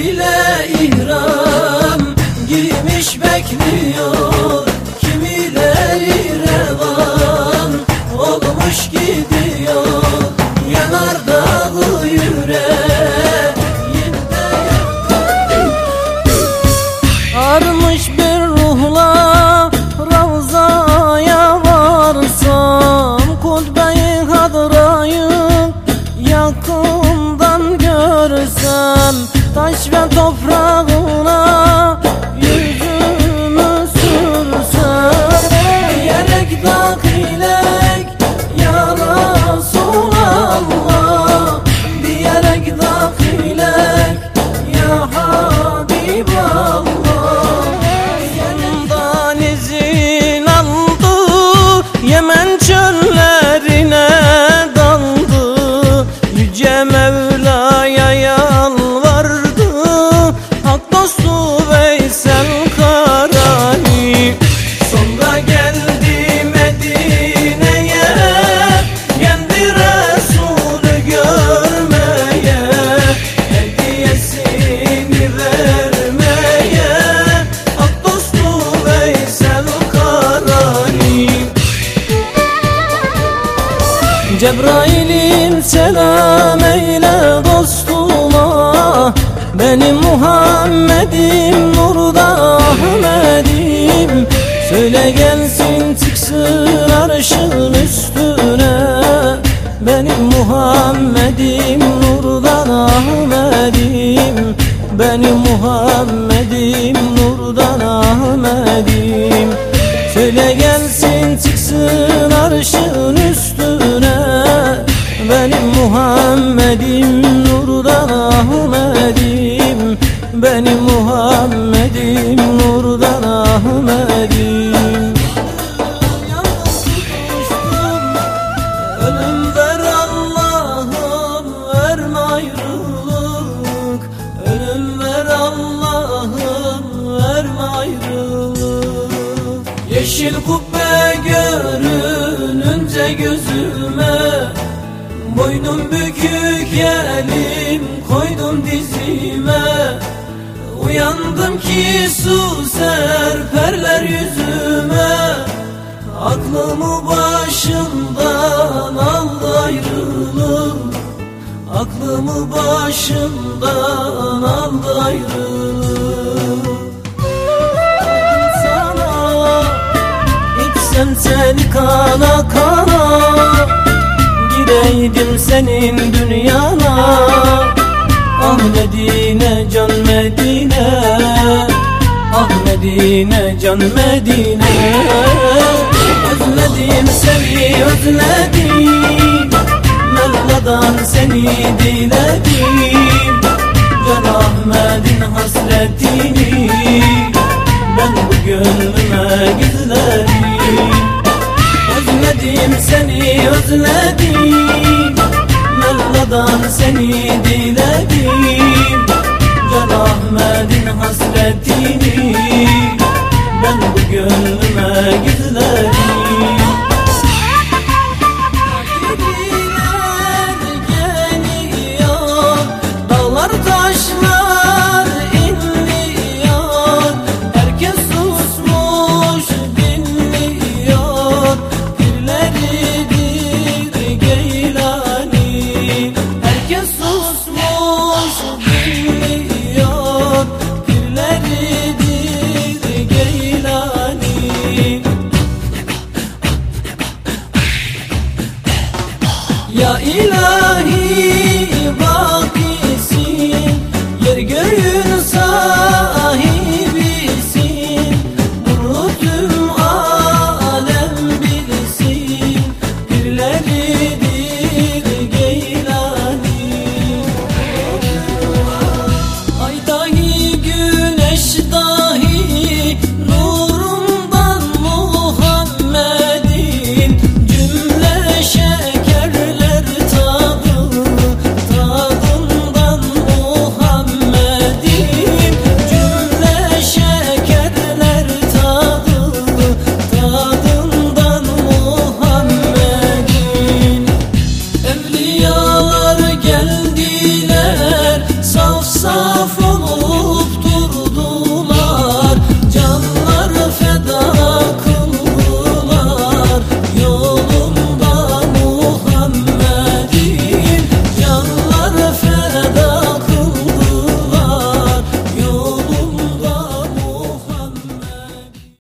Defile ihram giymiş bekliyor. Kimileri revan olmuş gidiyor. Yanardağı yüreğinde Cebrail'im selam eyle dostuma. Benim Muhammed'im nurda Ahmet'im. Söyle gelsin çıksın arşın üstüne. Benim Muhammed'im nurdan Ahmet'im. Benim Muhammed'im nurdan Ahmet'im. Söyle gelsin çıksın arşın Benim Muhammed'im nurdan Ahmet'im. Benim Muhammed'im nurdan Ahmet'im. Ölüm ver Allah'ım verme ayrılık. Ölüm ver Allah'ım verme ayrılık. Yeşil kubbe görününce gözüme Boynum bükük elim koydum dizime. Uyandım ki su serperler yüzüme. Aklımı başımdan aldı ayrılık Aklımı başımdan aldı ayrılık Sana içsem seni kana kana Gideydim senin dünyana. Ah Medine can Medine. Ah Medine can Medine. Özledim seni özledim. Mevla'dan seni diledim. Can Ahmet'in hasretini Ben bu gönlüme gizledim Özledim seni özledim. Mevla'dan seni diledim